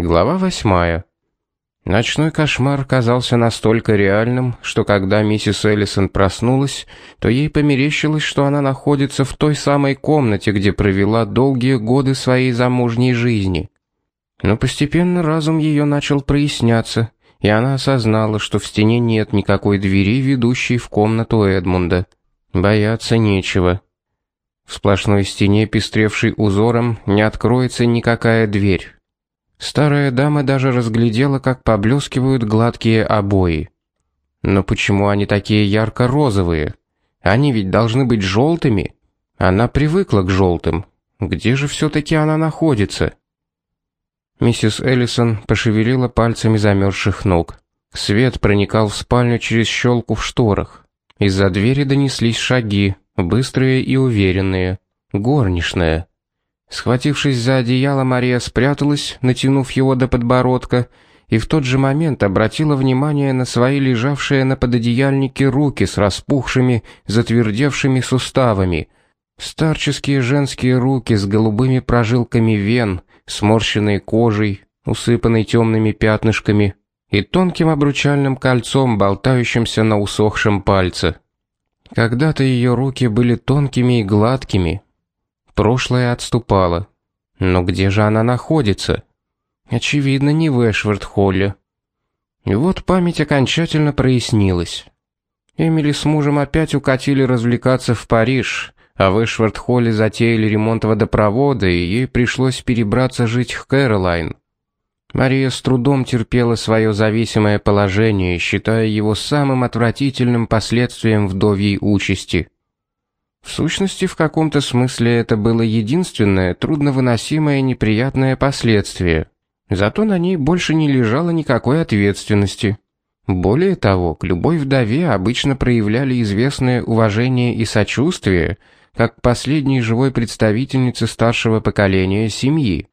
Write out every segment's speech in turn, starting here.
Глава восьмая. Ночной кошмар казался настолько реальным, что когда миссис Эллисон проснулась, то ей померещилось, что она находится в той самой комнате, где провела долгие годы своей замужней жизни. Но постепенно разум ее начал проясняться, и она осознала, что в стене нет никакой двери, ведущей в комнату Эдмунда. Бояться нечего. В сплошной стене, пестревшей узором, не откроется никакая дверь. Старая дама даже разглядела, как поблескивают гладкие обои. Но почему они такие ярко-розовые? Они ведь должны быть желтыми. Она привыкла к желтым. Где же все-таки она находится? Миссис Эллисон пошевелила пальцами замерзших ног. Свет проникал в спальню через щелку в шторах. Из-за двери донеслись шаги, быстрые и уверенные. Горничная. Схватившись за одеяло, Мария спряталась, натянув его до подбородка, и в тот же момент обратила внимание на свои лежавшие на пододеяльнике руки с распухшими, затвердевшими суставами. Старческие женские руки с голубыми прожилками вен, сморщенной кожей, усыпанной темными пятнышками и тонким обручальным кольцом, болтающимся на усохшем пальце. Когда-то ее руки были тонкими и гладкими, Прошлое отступало. Но где же она находится? Очевидно, не в Эшвард-холле. И вот память окончательно прояснилась. Эмили с мужем опять укатили развлекаться в Париж, а в Эшвард-холле затеяли ремонт водопровода, и ей пришлось перебраться жить к Кэролайн. Мария с трудом терпела свое зависимое положение, считая его самым отвратительным последствием вдовьей участи – в сущности, в каком-то смысле это было единственное трудновыносимое неприятное последствие. Зато на ней больше не лежало никакой ответственности. Более того, к любой вдове обычно проявляли известное уважение и сочувствие, как к последней живой представительнице старшего поколения семьи.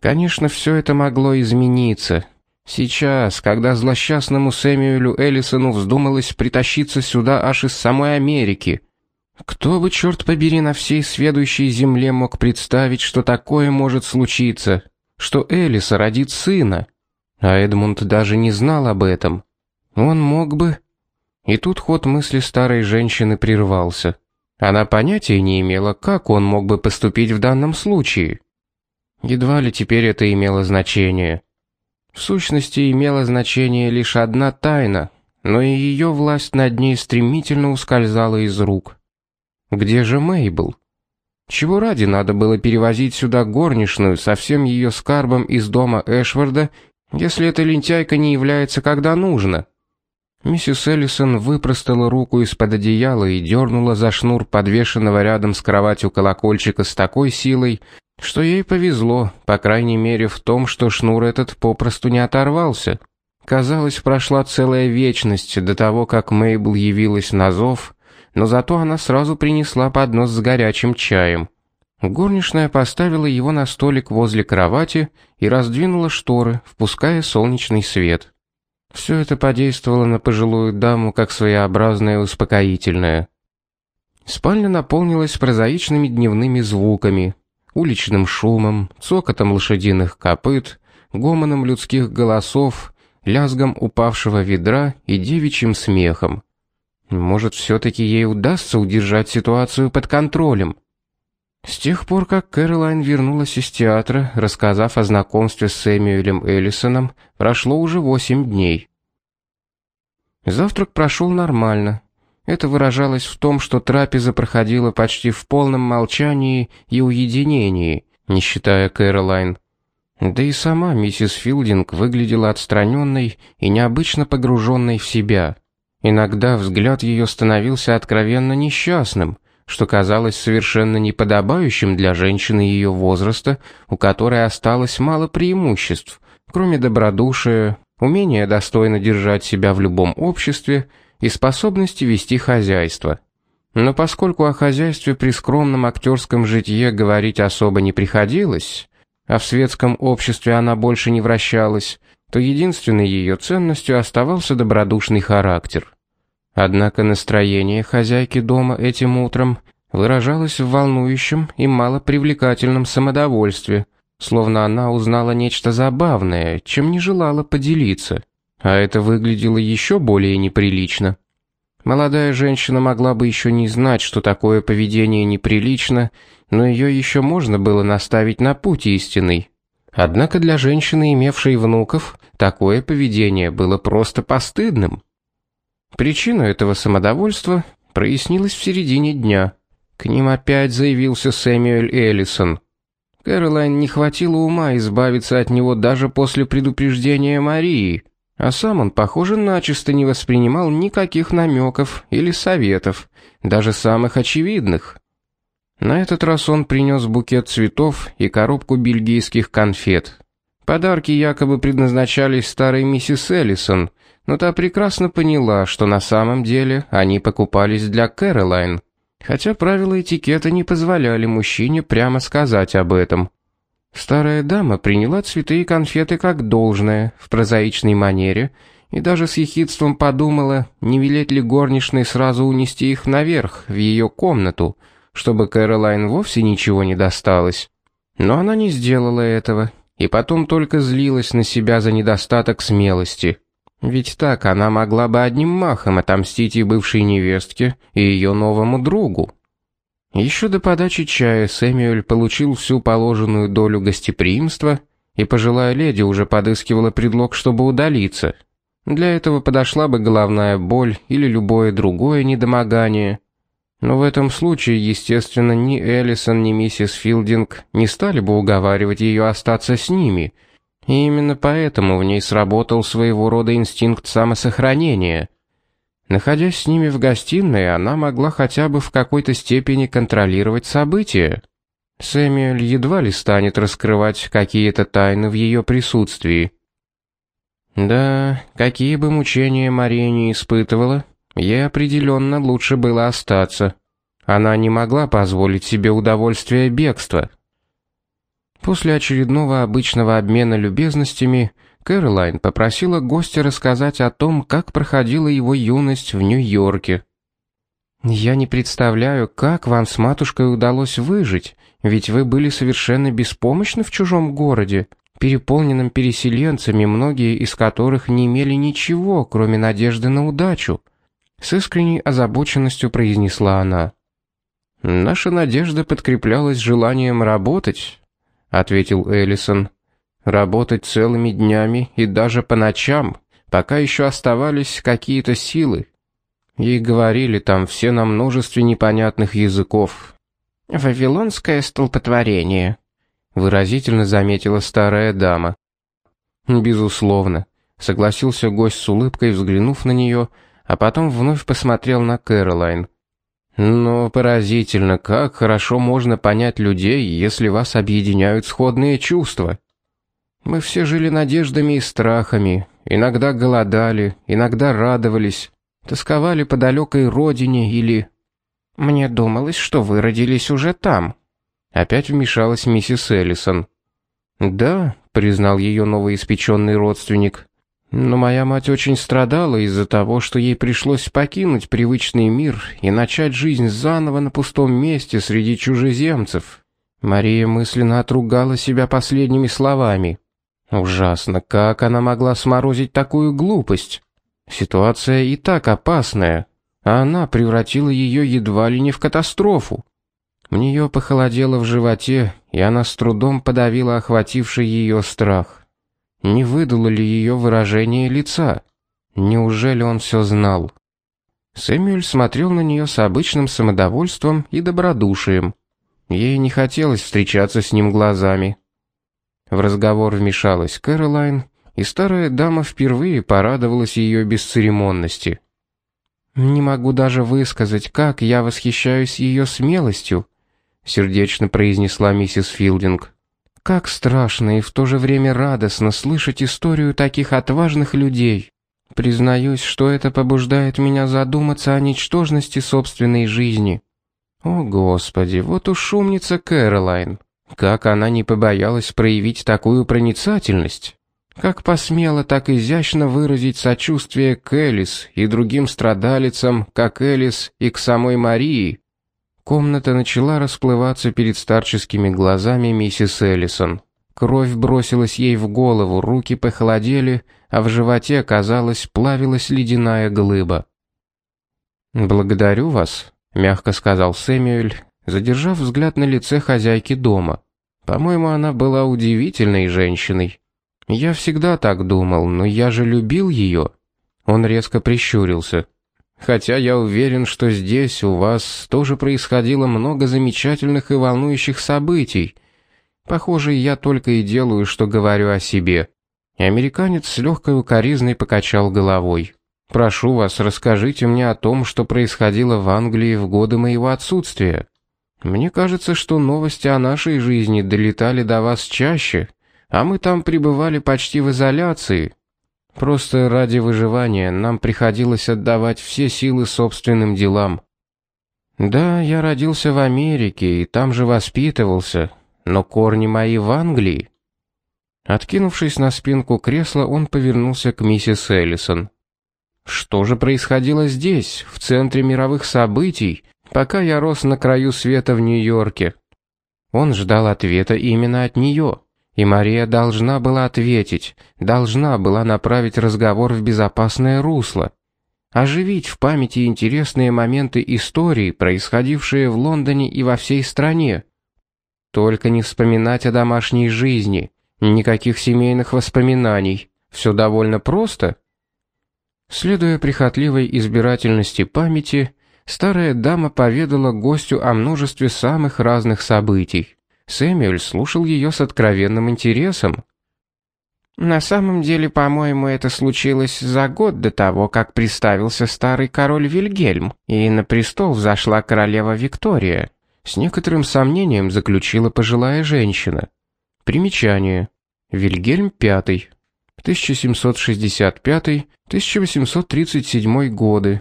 Конечно, все это могло измениться. Сейчас, когда злосчастному Сэмюэлю Эллисону вздумалось притащиться сюда аж из самой Америки – кто бы, черт побери, на всей сведущей земле мог представить, что такое может случиться, что Элиса родит сына? А Эдмунд даже не знал об этом. Он мог бы... И тут ход мысли старой женщины прервался. Она понятия не имела, как он мог бы поступить в данном случае. Едва ли теперь это имело значение. В сущности, имела значение лишь одна тайна, но и ее власть над ней стремительно ускользала из рук. Где же Мейбл? Чего ради надо было перевозить сюда горничную со всем ее скарбом из дома Эшварда, если эта лентяйка не является когда нужно? Миссис Эллисон выпростала руку из-под одеяла и дернула за шнур подвешенного рядом с кроватью колокольчика с такой силой, что ей повезло, по крайней мере в том, что шнур этот попросту не оторвался. Казалось, прошла целая вечность до того, как Мейбл явилась на зов, но зато она сразу принесла поднос с горячим чаем. Горничная поставила его на столик возле кровати и раздвинула шторы, впуская солнечный свет. Все это подействовало на пожилую даму как своеобразное успокоительное. Спальня наполнилась прозаичными дневными звуками, уличным шумом, цокотом лошадиных копыт, гомоном людских голосов, лязгом упавшего ведра и девичьим смехом. Может, все-таки ей удастся удержать ситуацию под контролем. С тех пор, как Кэролайн вернулась из театра, рассказав о знакомстве с Сэмюэлем Эллисоном, прошло уже восемь дней. Завтрак прошел нормально. Это выражалось в том, что трапеза проходила почти в полном молчании и уединении, не считая Кэролайн. Да и сама миссис Филдинг выглядела отстраненной и необычно погруженной в себя. Иногда взгляд ее становился откровенно несчастным, что казалось совершенно неподобающим для женщины ее возраста, у которой осталось мало преимуществ, кроме добродушия, умения достойно держать себя в любом обществе и способности вести хозяйство. Но поскольку о хозяйстве при скромном актерском житье говорить особо не приходилось, а в светском обществе она больше не вращалась, то единственной ее ценностью оставался добродушный характер. Однако настроение хозяйки дома этим утром выражалось в волнующем и малопривлекательном самодовольстве, словно она узнала нечто забавное, чем не желала поделиться. А это выглядело еще более неприлично. Молодая женщина могла бы еще не знать, что такое поведение неприлично, но ее еще можно было наставить на путь истинный. Однако для женщины, имевшей внуков, такое поведение было просто постыдным. Причина этого самодовольства прояснилась в середине дня. К ним опять заявился Сэмюэль Эллисон. Кэролайн не хватило ума избавиться от него даже после предупреждения Марии, а сам он, похоже, начисто не воспринимал никаких намеков или советов, даже самых очевидных. На этот раз он принес букет цветов и коробку бельгийских конфет. Подарки якобы предназначались старой миссис Эллисон, но та прекрасно поняла, что на самом деле они покупались для Кэролайн, хотя правила этикета не позволяли мужчине прямо сказать об этом. Старая дама приняла цветы и конфеты как должное, в прозаичной манере, и даже с ехидством подумала, не велеть ли горничной сразу унести их наверх, в ее комнату, чтобы Кэролайн вовсе ничего не досталось. Но она не сделала этого, и потом только злилась на себя за недостаток смелости. Ведь так она могла бы одним махом отомстить и бывшей невестке, и ее новому другу. Еще до подачи чая Сэмюэль получил всю положенную долю гостеприимства, и пожилая леди уже подыскивала предлог, чтобы удалиться. Для этого подошла бы головная боль или любое другое недомогание, но в этом случае, естественно, ни Эллисон, ни миссис Филдинг не стали бы уговаривать ее остаться с ними. И именно поэтому в ней сработал своего рода инстинкт самосохранения. Находясь с ними в гостиной, она могла хотя бы в какой-то степени контролировать события. Сэмюэль едва ли станет раскрывать какие-то тайны в ее присутствии. Да, какие бы мучения Мария не испытывала, Ей определенно лучше было остаться. Она не могла позволить себе удовольствия бегства. После очередного обычного обмена любезностями Кэролайн попросила гостя рассказать о том, как проходила его юность в Нью-Йорке. «Я не представляю, как вам с матушкой удалось выжить, ведь вы были совершенно беспомощны в чужом городе, переполненном переселенцами, многие из которых не имели ничего, кроме надежды на удачу», с искренней озабоченностью произнесла она. Наша надежда подкреплялась желанием работать, ответил Эллисон. Работать целыми днями и даже по ночам, пока еще оставались какие-то силы. И говорили там все на множестве непонятных языков. Вавилонское столпотворение, выразительно заметила старая дама. Безусловно, согласился гость с улыбкой, взглянув на нее а потом вновь посмотрел на Кэролайн. Но поразительно, как хорошо можно понять людей, если вас объединяют сходные чувства. Мы все жили надеждами и страхами, иногда голодали, иногда радовались, тосковали по далекой родине или... Мне думалось, что вы родились уже там. Опять вмешалась миссис Эллисон. Да, признал ее новоиспеченный родственник. Но моя мать очень страдала из-за того, что ей пришлось покинуть привычный мир и начать жизнь заново на пустом месте среди чужеземцев. Мария мысленно отругала себя последними словами. Ужасно, как она могла сморозить такую глупость? Ситуация и так опасная, а она превратила ее едва ли не в катастрофу. У нее похолодело в животе, и она с трудом подавила охвативший ее страх. Не выдало ли ее выражение лица? Неужели он все знал? Сэмюэль смотрел на нее с обычным самодовольством и добродушием. Ей не хотелось встречаться с ним глазами. В разговор вмешалась Кэролайн, и старая дама впервые порадовалась ее бесцеремонности. «Не могу даже высказать, как я восхищаюсь ее смелостью», сердечно произнесла миссис Филдинг. Как страшно и в то же время радостно слышать историю таких отважных людей. Признаюсь, что это побуждает меня задуматься о ничтожности собственной жизни. О, Господи, вот уж умница Кэролайн. Как она не побоялась проявить такую проницательность. Как посмела так изящно выразить сочувствие к Элис и другим страдалицам, как Элис и к самой Марии. Комната начала расплываться перед старческими глазами миссис Эллисон. Кровь бросилась ей в голову, руки похолодели, а в животе, казалось, плавилась ледяная глыба. «Благодарю вас», — мягко сказал Сэмюэль, задержав взгляд на лице хозяйки дома. «По-моему, она была удивительной женщиной. Я всегда так думал, но я же любил ее». Он резко прищурился. «Хотя я уверен, что здесь у вас тоже происходило много замечательных и волнующих событий, Похоже, я только и делаю, что говорю о себе. Американец с легкой укоризной покачал головой. Прошу вас, расскажите мне о том, что происходило в Англии в годы моего отсутствия. Мне кажется, что новости о нашей жизни долетали до вас чаще, а мы там пребывали почти в изоляции. Просто ради выживания нам приходилось отдавать все силы собственным делам. Да, я родился в Америке и там же воспитывался, но корни мои в Англии. Откинувшись на спинку кресла, он повернулся к миссис Эллисон. Что же происходило здесь, в центре мировых событий, пока я рос на краю света в Нью-Йорке? Он ждал ответа именно от нее, и Мария должна была ответить, должна была направить разговор в безопасное русло, оживить в памяти интересные моменты истории, происходившие в Лондоне и во всей стране, только не вспоминать о домашней жизни, никаких семейных воспоминаний. Все довольно просто. Следуя прихотливой избирательности памяти, старая дама поведала гостю о множестве самых разных событий. Сэмюэль слушал ее с откровенным интересом. На самом деле, по-моему, это случилось за год до того, как представился старый король Вильгельм, и на престол взошла королева Виктория. С некоторым сомнением заключила пожилая женщина. Примечание. Вильгельм V. 1765-1837 годы.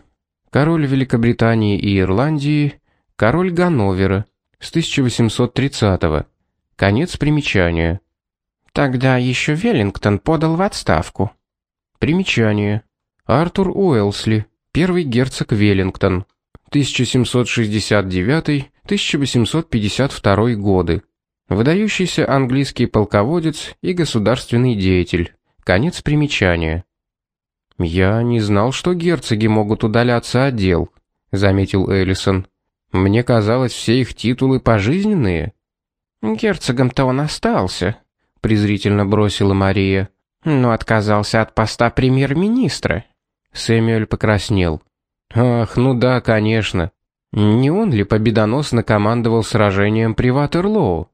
Король Великобритании и Ирландии, король Ганновера с 1830 -го. Конец примечания. Тогда еще Веллингтон подал в отставку. Примечание. Артур Уэлсли, первый герцог Веллингтон. 1769-1852 годы. Выдающийся английский полководец и государственный деятель. Конец примечания. «Я не знал, что герцоги могут удаляться от дел», — заметил Эллисон. «Мне казалось, все их титулы пожизненные». «Герцогом-то он остался», — презрительно бросила Мария. «Но отказался от поста премьер-министра». Сэмюэль покраснел. Ах, ну да, конечно. Не он ли победоносно командовал сражением при Ватерлоу?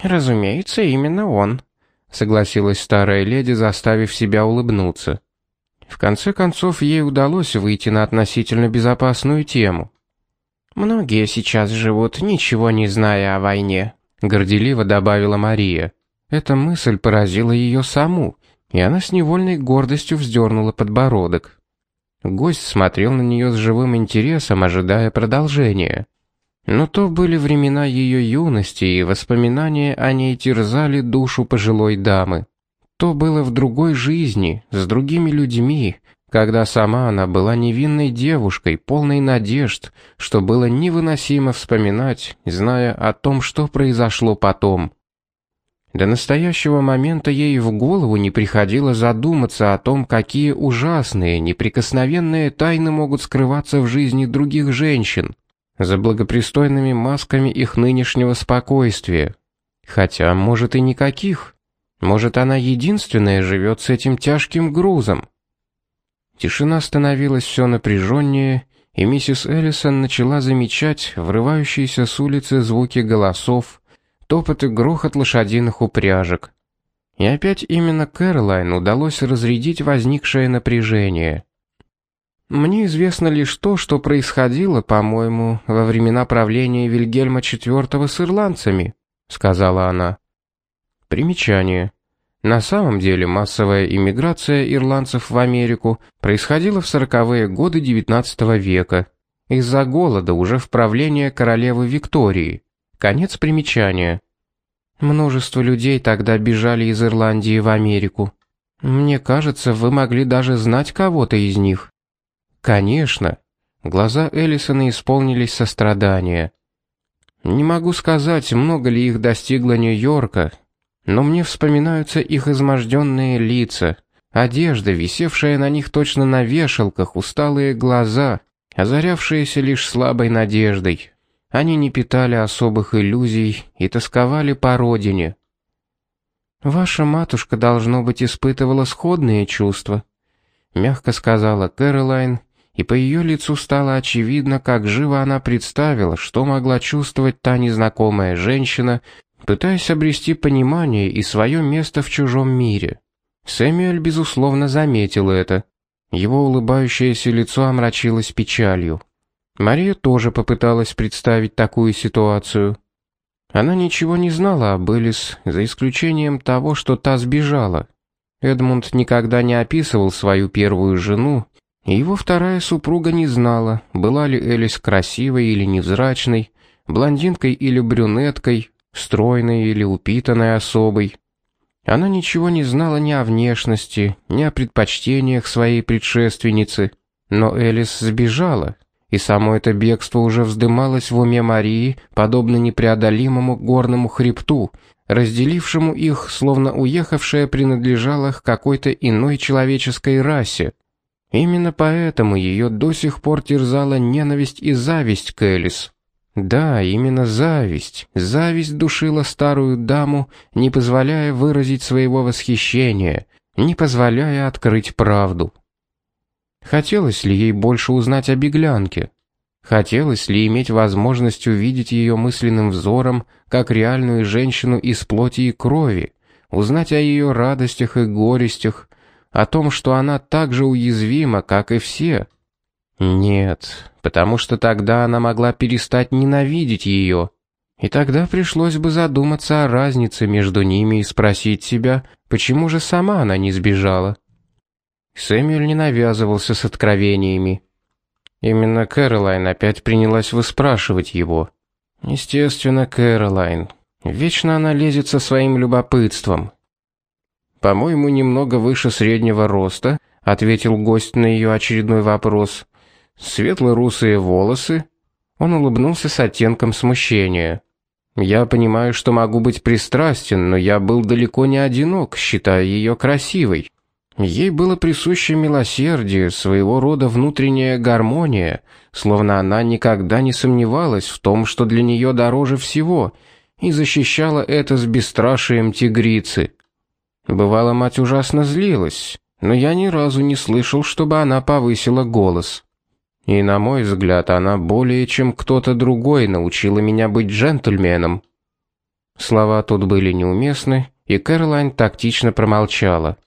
Разумеется, именно он, согласилась старая леди, заставив себя улыбнуться. В конце концов, ей удалось выйти на относительно безопасную тему. Многие сейчас живут, ничего не зная о войне, горделиво добавила Мария. Эта мысль поразила ее саму, и она с невольной гордостью вздернула подбородок. Гость смотрел на нее с живым интересом, ожидая продолжения. Но то были времена ее юности, и воспоминания о ней терзали душу пожилой дамы. То было в другой жизни, с другими людьми, когда сама она была невинной девушкой, полной надежд, что было невыносимо вспоминать, зная о том, что произошло потом. До настоящего момента ей в голову не приходило задуматься о том, какие ужасные, неприкосновенные тайны могут скрываться в жизни других женщин, за благопристойными масками их нынешнего спокойствия. Хотя, может, и никаких. Может, она единственная живет с этим тяжким грузом. Тишина становилась все напряженнее, и миссис Эллисон начала замечать врывающиеся с улицы звуки голосов, топот и грохот лошадиных упряжек. И опять именно Кэролайн удалось разрядить возникшее напряжение. Мне известно лишь то, что происходило, по-моему, во времена правления Вильгельма IV с ирландцами, сказала она. Примечание. На самом деле массовая иммиграция ирландцев в Америку происходила в сороковые годы XIX века из-за голода уже в правление королевы Виктории. Конец примечания. Множество людей тогда бежали из Ирландии в Америку. Мне кажется, вы могли даже знать кого-то из них. Конечно. Глаза Эллисона исполнились сострадания. Не могу сказать, много ли их достигло Нью-Йорка, но мне вспоминаются их изможденные лица, одежда, висевшая на них точно на вешалках, усталые глаза, озарявшиеся лишь слабой надеждой. Они не питали особых иллюзий и тосковали по родине. Ваша матушка должно быть испытывала сходные чувства, мягко сказала Кэролайн, и по ее лицу стало очевидно, как живо она представила, что могла чувствовать та незнакомая женщина, пытаясь обрести понимание и свое место в чужом мире. Сэмюэль безусловно заметил это. Его улыбающееся лицо омрачилось печалью. Мария тоже попыталась представить такую ситуацию. Она ничего не знала об Элис, за исключением того, что та сбежала. Эдмунд никогда не описывал свою первую жену, и его вторая супруга не знала, была ли Элис красивой или невзрачной, блондинкой или брюнеткой, стройной или упитанной особой. Она ничего не знала ни о внешности, ни о предпочтениях своей предшественницы, но Элис сбежала, и само это бегство уже вздымалось в уме Марии, подобно непреодолимому горному хребту, разделившему их, словно уехавшая принадлежала к какой-то иной человеческой расе. Именно поэтому ее до сих пор терзала ненависть и зависть к Элис. Да, именно зависть. Зависть душила старую даму, не позволяя выразить своего восхищения, не позволяя открыть правду. Хотелось ли ей больше узнать о беглянке? Хотелось ли иметь возможность увидеть ее мысленным взором, как реальную женщину из плоти и крови, узнать о ее радостях и горестях, о том, что она так же уязвима, как и все? Нет, потому что тогда она могла перестать ненавидеть ее. И тогда пришлось бы задуматься о разнице между ними и спросить себя, почему же сама она не сбежала. Сэмюэль не навязывался с откровениями. Именно Кэролайн опять принялась выспрашивать его. Естественно, Кэролайн. Вечно она лезет со своим любопытством. По-моему, немного выше среднего роста, ответил гость на ее очередной вопрос. Светло-русые волосы. Он улыбнулся с оттенком смущения. Я понимаю, что могу быть пристрастен, но я был далеко не одинок, считая ее красивой. Ей было присуще милосердие, своего рода внутренняя гармония, словно она никогда не сомневалась в том, что для нее дороже всего, и защищала это с бесстрашием тигрицы. Бывало, мать ужасно злилась, но я ни разу не слышал, чтобы она повысила голос. И на мой взгляд, она более чем кто-то другой научила меня быть джентльменом. Слова тут были неуместны, и Кэролайн тактично промолчала.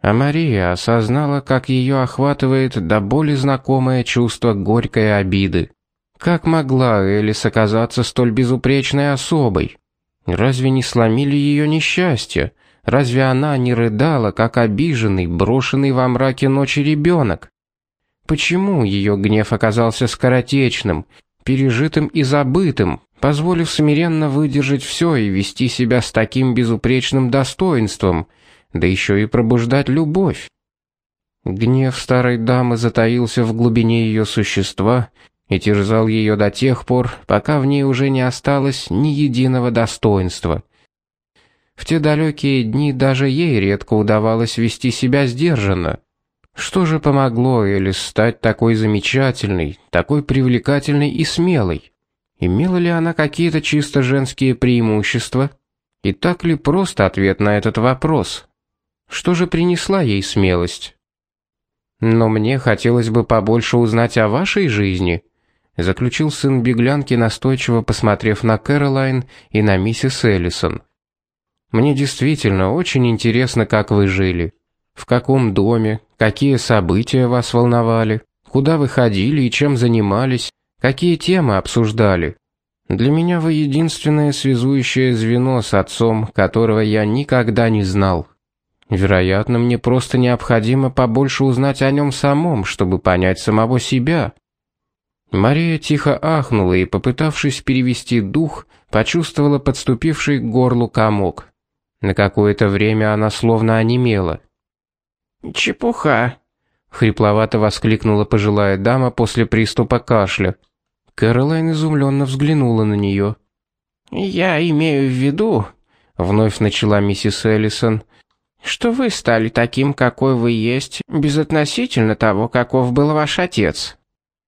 А Мария осознала, как ее охватывает до боли знакомое чувство горькой обиды. Как могла Элис оказаться столь безупречной особой? Разве не сломили ее несчастье? Разве она не рыдала, как обиженный, брошенный во мраке ночи ребенок? Почему ее гнев оказался скоротечным, пережитым и забытым, позволив смиренно выдержать все и вести себя с таким безупречным достоинством, да еще и пробуждать любовь. Гнев старой дамы затаился в глубине ее существа и терзал ее до тех пор, пока в ней уже не осталось ни единого достоинства. В те далекие дни даже ей редко удавалось вести себя сдержанно. Что же помогло Элис стать такой замечательной, такой привлекательной и смелой? Имела ли она какие-то чисто женские преимущества? И так ли просто ответ на этот вопрос? Что же принесла ей смелость? Но мне хотелось бы побольше узнать о вашей жизни, заключил сын беглянки, настойчиво посмотрев на Кэролайн и на миссис Эллисон. Мне действительно очень интересно, как вы жили. В каком доме, какие события вас волновали, куда вы ходили и чем занимались, какие темы обсуждали. Для меня вы единственное связующее звено с отцом, которого я никогда не знал. Вероятно, мне просто необходимо побольше узнать о нем самом, чтобы понять самого себя. Мария тихо ахнула и, попытавшись перевести дух, почувствовала подступивший к горлу комок. На какое-то время она словно онемела. "Чепуха", хрипловато воскликнула пожилая дама после приступа кашля. Кэролайн изумленно взглянула на нее. "Я имею в виду", вновь начала миссис Эллисон, что вы стали таким, какой вы есть, безотносительно того, каков был ваш отец.